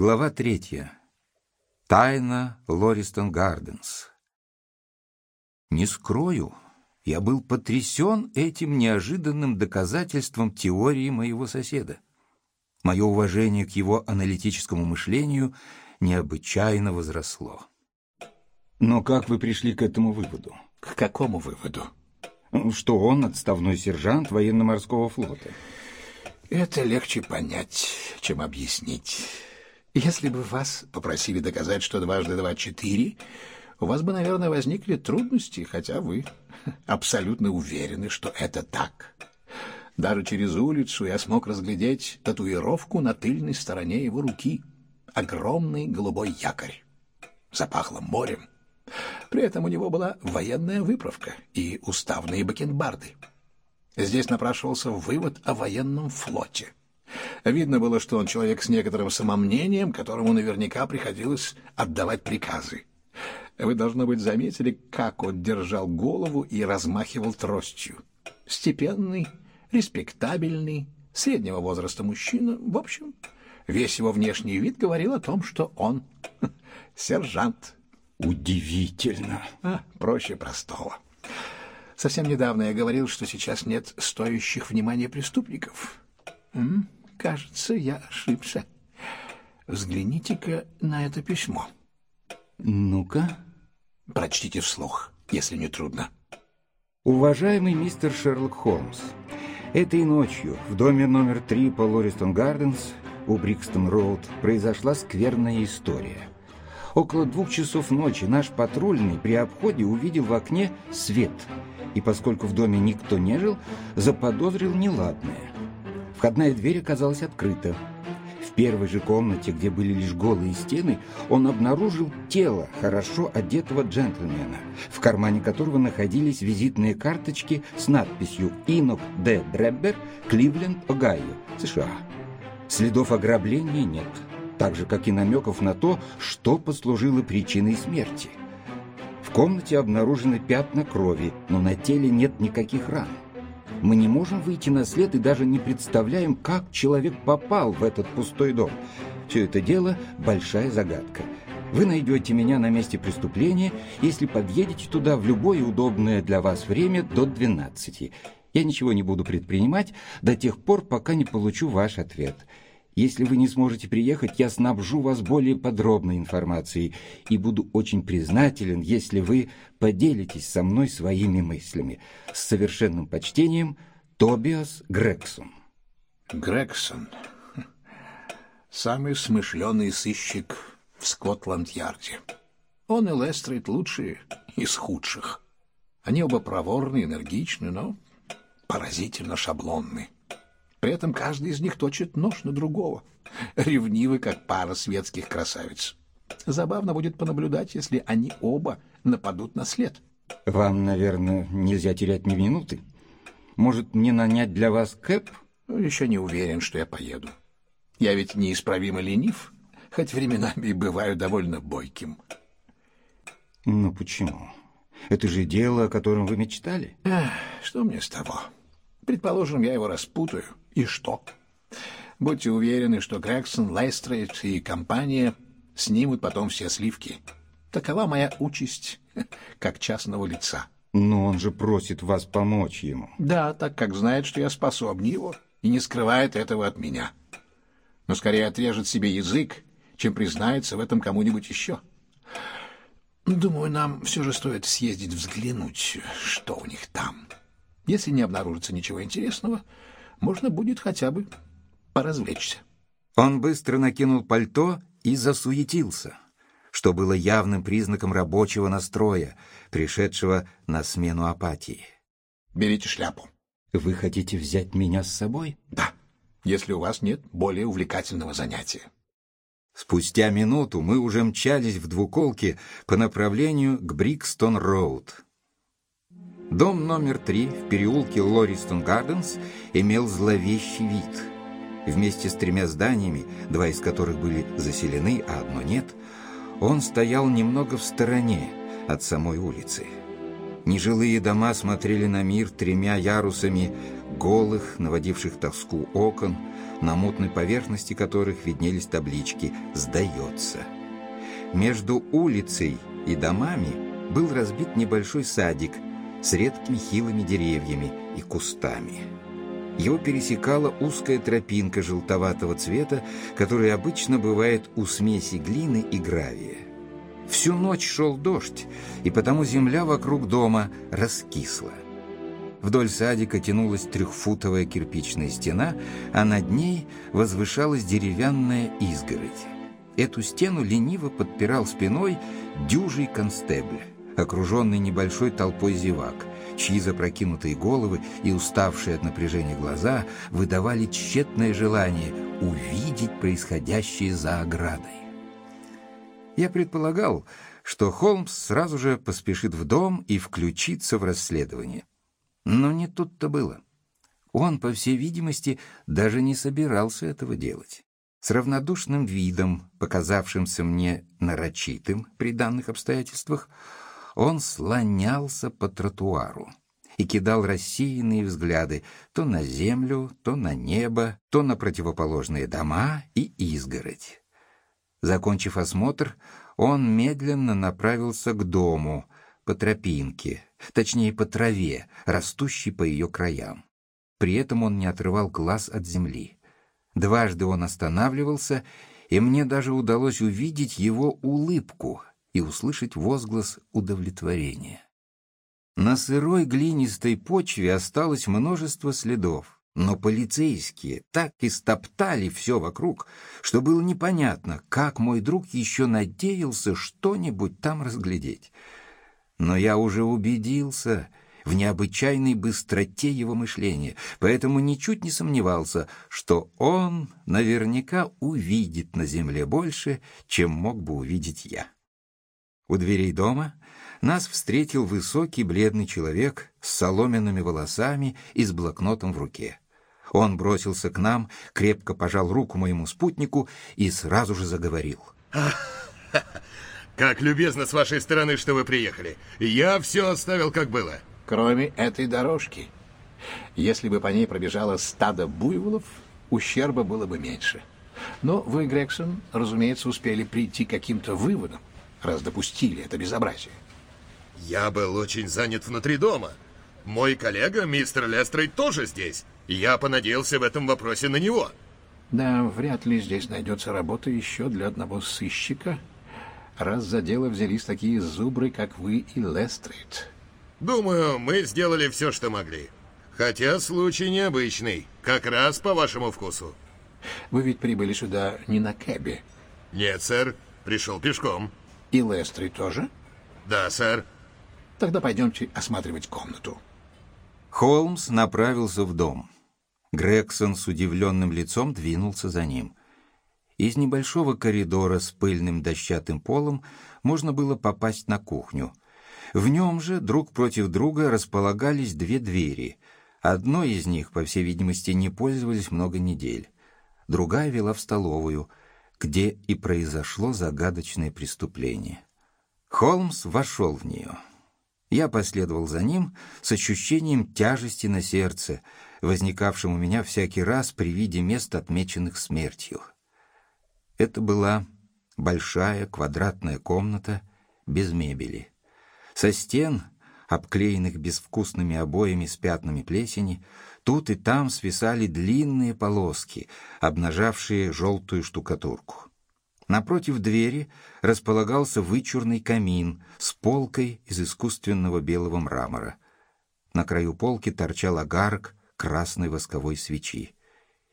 Глава третья. Тайна Лористон Гарденс. Не скрою, я был потрясен этим неожиданным доказательством теории моего соседа. Мое уважение к его аналитическому мышлению необычайно возросло. Но как вы пришли к этому выводу? К какому выводу? Что он отставной сержант военно-морского флота. Это легче понять, чем объяснить. Если бы вас попросили доказать, что дважды два — четыре, у вас бы, наверное, возникли трудности, хотя вы абсолютно уверены, что это так. Даже через улицу я смог разглядеть татуировку на тыльной стороне его руки. Огромный голубой якорь. Запахло морем. При этом у него была военная выправка и уставные бакенбарды. Здесь напрашивался вывод о военном флоте. Видно было, что он человек с некоторым самомнением, которому наверняка приходилось отдавать приказы. Вы, должно быть, заметили, как он держал голову и размахивал тростью. Степенный, респектабельный, среднего возраста мужчина. В общем, весь его внешний вид говорил о том, что он сержант. Удивительно. А, проще простого. Совсем недавно я говорил, что сейчас нет стоящих внимания преступников. М? Кажется, я ошибся. Взгляните-ка на это письмо. Ну-ка. Прочтите вслух, если не трудно. Уважаемый мистер Шерлок Холмс, этой ночью в доме номер три по Лористон Гарденс у Брикстон-Роуд произошла скверная история. Около двух часов ночи наш патрульный при обходе увидел в окне свет, и поскольку в доме никто не жил, заподозрил неладное – Входная дверь оказалась открыта. В первой же комнате, где были лишь голые стены, он обнаружил тело хорошо одетого джентльмена, в кармане которого находились визитные карточки с надписью «Инок Д. Дреббер, Кливленд, Огайо, США». Следов ограбления нет, так же, как и намеков на то, что послужило причиной смерти. В комнате обнаружены пятна крови, но на теле нет никаких ран. Мы не можем выйти на след и даже не представляем, как человек попал в этот пустой дом. Все это дело – большая загадка. Вы найдете меня на месте преступления, если подъедете туда в любое удобное для вас время до 12. Я ничего не буду предпринимать до тех пор, пока не получу ваш ответ – если вы не сможете приехать, я снабжу вас более подробной информацией и буду очень признателен, если вы поделитесь со мной своими мыслями. С совершенным почтением, Тобиас Грегсон. Грегсон. Самый смышленый сыщик в Скотланд-Ярде. Он и Лестрейд лучшие из худших. Они оба проворны, энергичны, но поразительно шаблонны. При этом каждый из них точит нож на другого. Ревнивы, как пара светских красавиц. Забавно будет понаблюдать, если они оба нападут на след. Вам, наверное, нельзя терять ни минуты. Может, мне нанять для вас кэп? Еще не уверен, что я поеду. Я ведь неисправимо ленив, хоть временами и бываю довольно бойким. Ну почему? Это же дело, о котором вы мечтали. Эх, что мне с того? Предположим, я его распутаю. И что? Будьте уверены, что Грегсон, Лейстрейд и компания снимут потом все сливки. Такова моя участь как частного лица. Но он же просит вас помочь ему. Да, так как знает, что я способнее его, и не скрывает этого от меня. Но скорее отрежет себе язык, чем признается в этом кому-нибудь еще. Думаю, нам все же стоит съездить взглянуть, что у них там. Если не обнаружится ничего интересного, можно будет хотя бы поразвлечься. Он быстро накинул пальто и засуетился, что было явным признаком рабочего настроя, пришедшего на смену апатии. «Берите шляпу». «Вы хотите взять меня с собой?» «Да, если у вас нет более увлекательного занятия». Спустя минуту мы уже мчались в двуколке по направлению к Брикстон-Роуд. Дом номер три в переулке Лористон Гарденс имел зловещий вид. Вместе с тремя зданиями, два из которых были заселены, а одно нет, он стоял немного в стороне от самой улицы. Нежилые дома смотрели на мир тремя ярусами голых, наводивших тоску окон, на мутной поверхности которых виднелись таблички «Сдается». Между улицей и домами был разбит небольшой садик с редкими хилыми деревьями и кустами. Его пересекала узкая тропинка желтоватого цвета, которая обычно бывает у смеси глины и гравия. Всю ночь шел дождь, и потому земля вокруг дома раскисла. Вдоль садика тянулась трехфутовая кирпичная стена, а над ней возвышалась деревянная изгородь. Эту стену лениво подпирал спиной дюжий констебль, окруженный небольшой толпой зевак, чьи запрокинутые головы и уставшие от напряжения глаза выдавали тщетное желание увидеть происходящее за оградой. Я предполагал, что Холмс сразу же поспешит в дом и включится в расследование. Но не тут-то было. Он, по всей видимости, даже не собирался этого делать. С равнодушным видом, показавшимся мне нарочитым при данных обстоятельствах, он слонялся по тротуару и кидал рассеянные взгляды то на землю, то на небо, то на противоположные дома и изгородь. Закончив осмотр, он медленно направился к дому, по тропинке, точнее по траве, растущей по ее краям. При этом он не отрывал глаз от земли. Дважды он останавливался, и мне даже удалось увидеть его улыбку и услышать возглас удовлетворения. На сырой глинистой почве осталось множество следов, но полицейские так истоптали все вокруг, что было непонятно, как мой друг еще надеялся что-нибудь там разглядеть. Но я уже убедился в необычайной быстроте его мышления, поэтому ничуть не сомневался, что он наверняка увидит на земле больше, чем мог бы увидеть я. У дверей дома нас встретил высокий бледный человек с соломенными волосами и с блокнотом в руке. Он бросился к нам, крепко пожал руку моему спутнику и сразу же заговорил. Как любезно с вашей стороны, что вы приехали. Я все оставил, как было. Кроме этой дорожки. Если бы по ней пробежало стадо буйволов, ущерба было бы меньше. Но вы, Грегсон, разумеется, успели прийти к каким-то выводам, раз допустили это безобразие. Я был очень занят внутри дома. Мой коллега, мистер Лестрейд, тоже здесь. Я понадеялся в этом вопросе на него. Да, вряд ли здесь найдется работа еще для одного сыщика, раз за дело взялись такие зубры, как вы и Лестрейд. Думаю, мы сделали все, что могли. Хотя случай необычный, как раз по вашему вкусу. Вы ведь прибыли сюда не на кэбе. Нет, сэр, пришел пешком. И Лестрейд тоже? Да, сэр. Тогда пойдемте осматривать комнату. Холмс направился в дом. Грегсон с удивленным лицом двинулся за ним. Из небольшого коридора с пыльным дощатым полом можно было попасть на кухню. В нем же друг против друга располагались две двери. Одной из них, по всей видимости, не пользовались много недель. Другая вела в столовую, где и произошло загадочное преступление. Холмс вошел в нее. Я последовал за ним с ощущением тяжести на сердце, возникавшим у меня всякий раз при виде мест, отмеченных смертью. Это была большая квадратная комната без мебели. Со стен, обклеенных безвкусными обоями с пятнами плесени, тут и там свисали длинные полоски, обнажавшие желтую штукатурку. Напротив двери располагался вычурный камин с полкой из искусственного белого мрамора. На краю полки торчал огарок красной восковой свечи.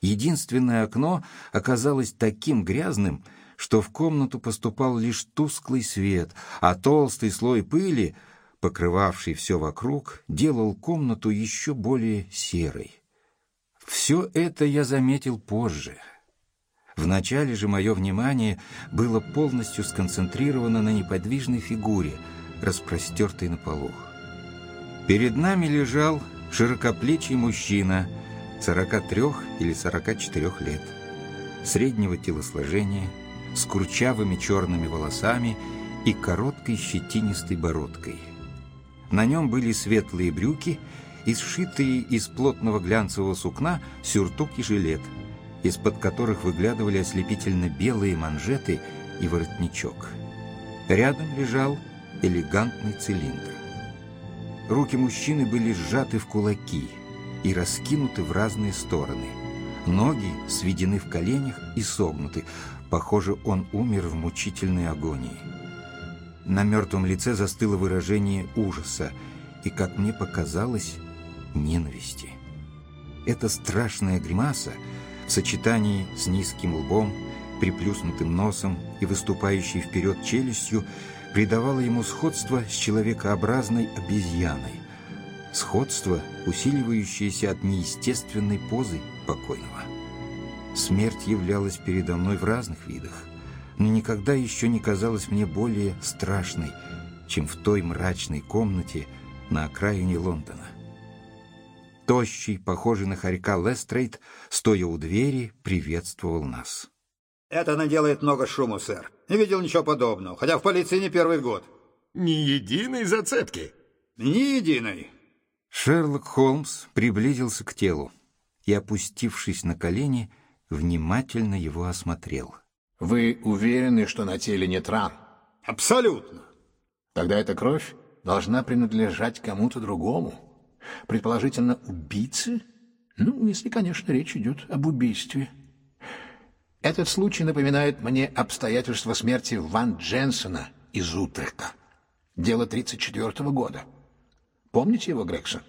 Единственное окно оказалось таким грязным, что в комнату поступал лишь тусклый свет, а толстый слой пыли, покрывавший все вокруг, делал комнату еще более серой. Все это я заметил позже. Вначале же мое внимание было полностью сконцентрировано на неподвижной фигуре, распростертой на полу. Перед нами лежал широкоплечий мужчина — 43 или 44 лет, среднего телосложения, с курчавыми черными волосами и короткой щетинистой бородкой. На нем были светлые брюки и сшитые из плотного глянцевого сукна сюртук и жилет. из-под которых выглядывали ослепительно белые манжеты и воротничок. Рядом лежал элегантный цилиндр. Руки мужчины были сжаты в кулаки и раскинуты в разные стороны. Ноги сведены в коленях и согнуты. Похоже, он умер в мучительной агонии. На мертвом лице застыло выражение ужаса и, как мне показалось, ненависти. Эта страшная гримаса в сочетании с низким лбом, приплюснутым носом и выступающей вперед челюстью придавала ему сходство с человекообразной обезьяной. Сходство, усиливающееся от неестественной позы покойного. Смерть являлась передо мной в разных видах, но никогда еще не казалась мне более страшной, чем в той мрачной комнате на окраине Лондона. Тощий, похожий на хорька Лестрейд, стоя у двери, приветствовал нас. Это наделает много шума, сэр. Не видел ничего подобного, хотя в полиции не первый год. Ни единой зацепки. Ни единой. Шерлок Холмс приблизился к телу и, опустившись на колени, внимательно его осмотрел. Вы уверены, что на теле нет ран? Абсолютно. Тогда эта кровь должна принадлежать кому-то другому. Предположительно, убийце? Ну, если, конечно, речь идет об убийстве. Этот случай напоминает мне обстоятельства смерти Ван Дженсона из Утрехта. Дело 34 -го года. Помните его, Грегсон?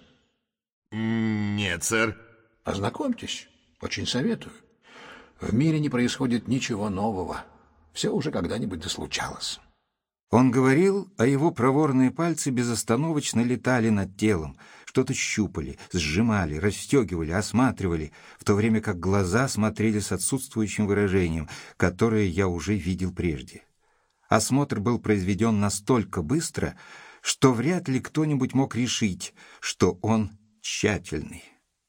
Нет, сэр. Ознакомьтесь. Очень советую. В мире не происходит ничего нового. Все уже когда-нибудь дослучалось. Он говорил, а его проворные пальцы безостановочно летали над телом, что-то щупали, сжимали, расстегивали, осматривали, в то время как глаза смотрели с отсутствующим выражением, которое я уже видел прежде. Осмотр был произведен настолько быстро, что вряд ли кто-нибудь мог решить, что он тщательный.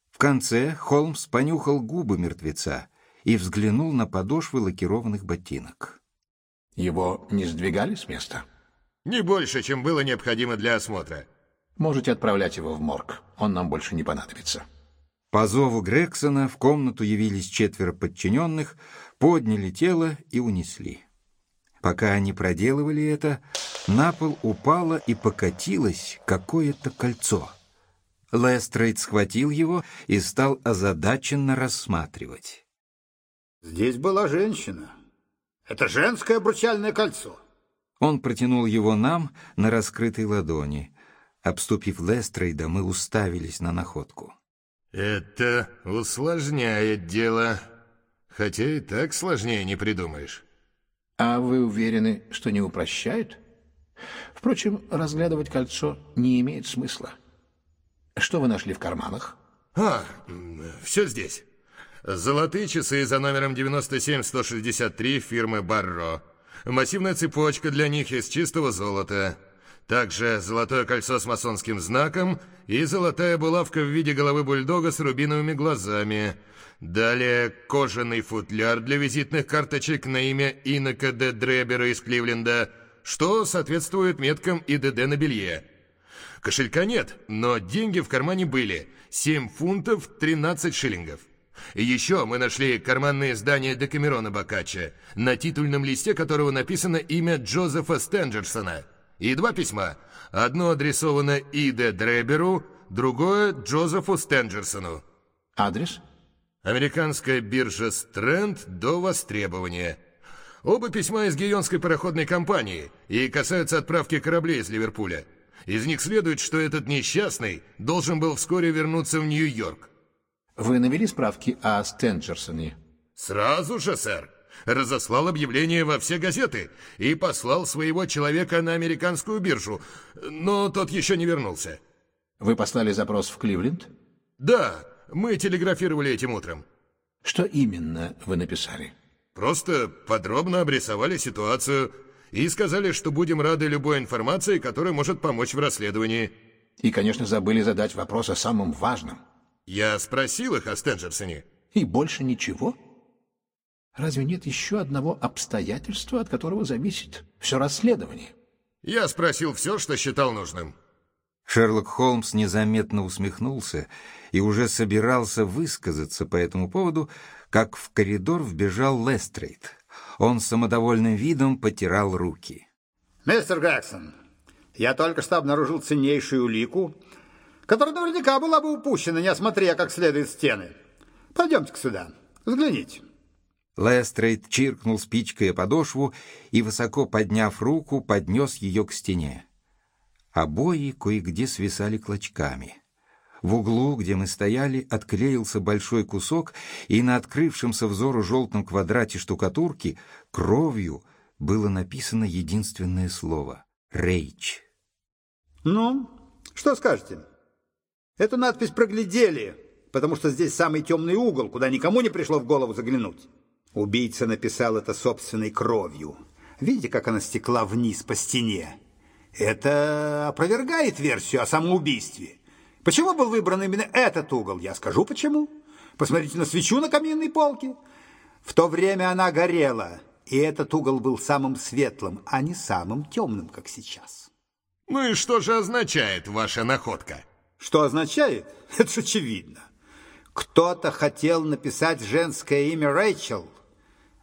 В конце Холмс понюхал губы мертвеца и взглянул на подошвы лакированных ботинок. Его не сдвигали с места? Не больше, чем было необходимо для осмотра. Можете отправлять его в морг. Он нам больше не понадобится. По зову Грексона в комнату явились четверо подчиненных, подняли тело и унесли. Пока они проделывали это, на пол упало и покатилось какое-то кольцо. Лестрейд схватил его и стал озадаченно рассматривать. Здесь была женщина. Это женское обручальное кольцо. Он протянул его нам на раскрытой ладони. Обступив Лестрейда, мы уставились на находку. Это усложняет дело. Хотя и так сложнее не придумаешь. А вы уверены, что не упрощает? Впрочем, разглядывать кольцо не имеет смысла. Что вы нашли в карманах? А, все здесь. Золотые часы за номером 97163 фирмы Барро. Массивная цепочка для них из чистого золота. Также золотое кольцо с масонским знаком и золотая булавка в виде головы бульдога с рубиновыми глазами. Далее кожаный футляр для визитных карточек на имя Инока Д. Дребера из Кливленда, что соответствует меткам ИДД на белье. Кошелька нет, но деньги в кармане были. 7 фунтов 13 шиллингов. И еще мы нашли карманное издание Декамерона Бокаччо, на титульном листе которого написано имя Джозефа Стенджерсона. И два письма. Одно адресовано Иде Дреберу, другое Джозефу Стенджерсону. Адрес? Американская биржа Стрэнд до востребования. Оба письма из Гионской пароходной компании и касаются отправки кораблей из Ливерпуля. Из них следует, что этот несчастный должен был вскоре вернуться в Нью-Йорк. Вы навели справки о Стенджерсоне? Сразу же, сэр. Разослал объявление во все газеты и послал своего человека на американскую биржу, но тот еще не вернулся. Вы послали запрос в Кливленд? Да, мы телеграфировали этим утром. Что именно вы написали? Просто подробно обрисовали ситуацию и сказали, что будем рады любой информации, которая может помочь в расследовании. И, конечно, забыли задать вопрос о самом важном. Я спросил их о Стенджерсоне. И больше ничего? Разве нет еще одного обстоятельства, от которого зависит все расследование? Я спросил все, что считал нужным. Шерлок Холмс незаметно усмехнулся и уже собирался высказаться по этому поводу, как в коридор вбежал Лестрейд. Он с самодовольным видом потирал руки. Мистер Грегсон, я только что обнаружил ценнейшую улику, которая наверняка была бы упущена, не осмотря как следует стены. Пойдемте-ка сюда, взгляните. Лестрейд чиркнул спичкой о подошву и, высоко подняв руку, поднес ее к стене. Обои кое-где свисали клочками. В углу, где мы стояли, отклеился большой кусок, и на открывшемся взору желтом квадрате штукатурки кровью было написано единственное слово — «Рейч». Ну, что скажете? Эту надпись проглядели, потому что здесь самый темный угол, куда никому не пришло в голову заглянуть. Убийца написал это собственной кровью. Видите, как она стекла вниз по стене? Это опровергает версию о самоубийстве. Почему был выбран именно этот угол? Я скажу почему. Посмотрите на свечу на каминной полке. В то время она горела, и этот угол был самым светлым, а не самым темным, как сейчас. Ну и что же означает ваша находка? Что означает? Это же очевидно. Кто-то хотел написать женское имя Рэйчел,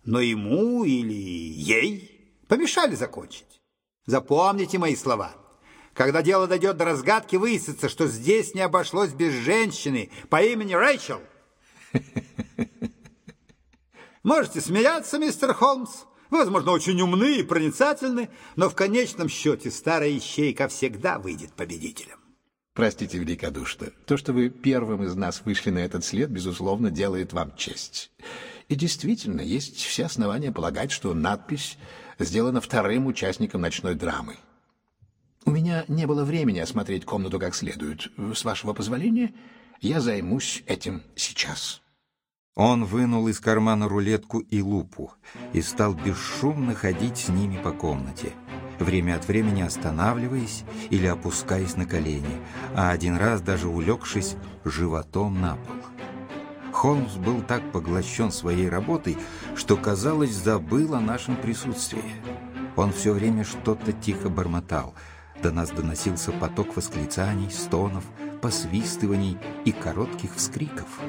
но ему или ей помешали закончить. Запомните мои слова. Когда дело дойдет до разгадки, выяснится, что здесь не обошлось без женщины по имени Рэйчел. Можете смеяться, мистер Холмс. Вы, возможно, очень умны и проницательны, но в конечном счете старая ищейка всегда выйдет победителем. Простите великодушно. То, что вы первым из нас вышли на этот след, безусловно, делает вам честь. И действительно, есть все основания полагать, что надпись сделана вторым участником ночной драмы. У меня не было времени осмотреть комнату как следует. С вашего позволения, я займусь этим сейчас. Он вынул из кармана рулетку и лупу и стал бесшумно ходить с ними по комнате, время от времени останавливаясь или опускаясь на колени, а один раз даже улегшись животом на пол. Холмс был так поглощен своей работой, что, казалось, забыл о нашем присутствии. Он все время что-то тихо бормотал — до нас доносился поток восклицаний, стонов, посвистываний и коротких вскриков.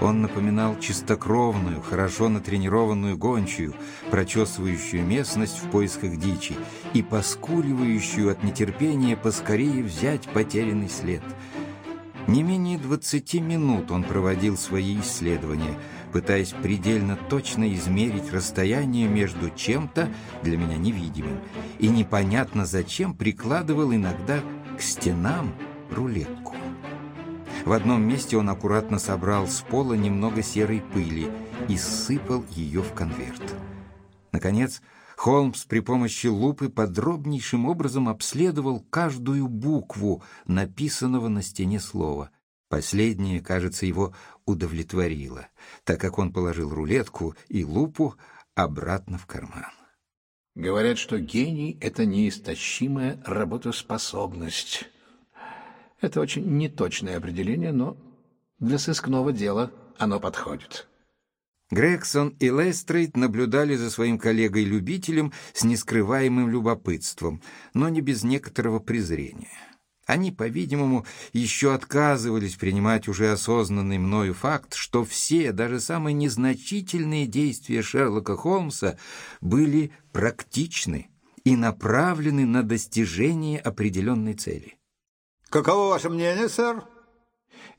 Он напоминал чистокровную, хорошо натренированную гончую, прочесывающую местность в поисках дичи и поскуливающую от нетерпения поскорее взять потерянный след. Не менее двадцати минут он проводил свои исследования – пытаясь предельно точно измерить расстояние между чем-то для меня невидимым и непонятно зачем прикладывал иногда к стенам рулетку. В одном месте он аккуратно собрал с пола немного серой пыли и сыпал ее в конверт. Наконец, Холмс при помощи лупы подробнейшим образом обследовал каждую букву написанного на стене слова — Последнее, кажется, его удовлетворило, так как он положил рулетку и лупу обратно в карман. Говорят, что гений — это неистощимая работоспособность. Это очень неточное определение, но для сыскного дела оно подходит. Грегсон и Лестрейд наблюдали за своим коллегой-любителем с нескрываемым любопытством, но не без некоторого презрения. Они, по-видимому, еще отказывались принимать уже осознанный мною факт, что все, даже самые незначительные действия Шерлока Холмса были практичны и направлены на достижение определенной цели. Каково ваше мнение, сэр?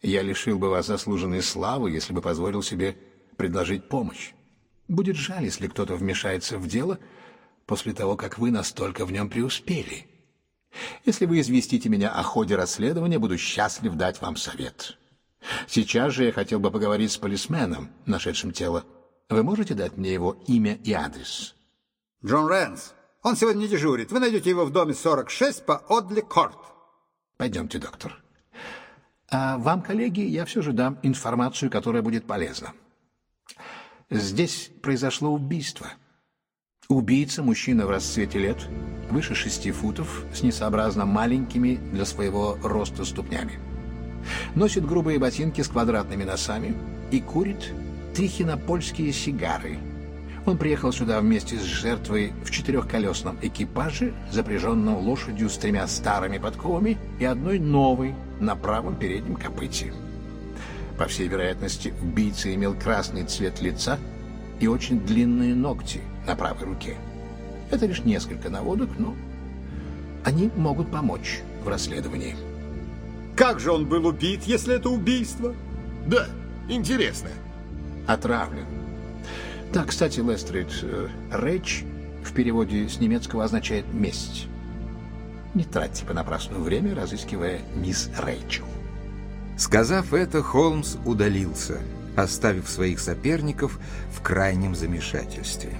Я лишил бы вас заслуженной славы, если бы позволил себе предложить помощь. Будет жаль, если кто-то вмешается в дело после того, как вы настолько в нем преуспели. Если вы известите меня о ходе расследования, буду счастлив дать вам совет. Сейчас же я хотел бы поговорить с полисменом, нашедшим тело. Вы можете дать мне его имя и адрес? Джон Рэнс. Он сегодня не дежурит. Вы найдете его в доме 46 по Одли Корт. Пойдемте, доктор. А вам, коллеги, я все же дам информацию, которая будет полезна. Здесь произошло убийство. Убийца, мужчина в расцвете лет, выше шести футов, с несообразно маленькими для своего роста ступнями. Носит грубые ботинки с квадратными носами и курит трихинопольские сигары. Он приехал сюда вместе с жертвой в четырехколесном экипаже, запряженном лошадью с тремя старыми подковами и одной новой на правом переднем копыте. По всей вероятности, убийца имел красный цвет лица и очень длинные ногти на правой руке. Это лишь несколько наводок, но они могут помочь в расследовании. Как же он был убит, если это убийство? Да, интересно. Отравлен. Да, кстати, Лестрид, э, «рэч» в переводе с немецкого означает «месть». Не тратьте понапрасну время, разыскивая мисс Рэйчел. Сказав это, Холмс удалился, оставив своих соперников в крайнем замешательстве.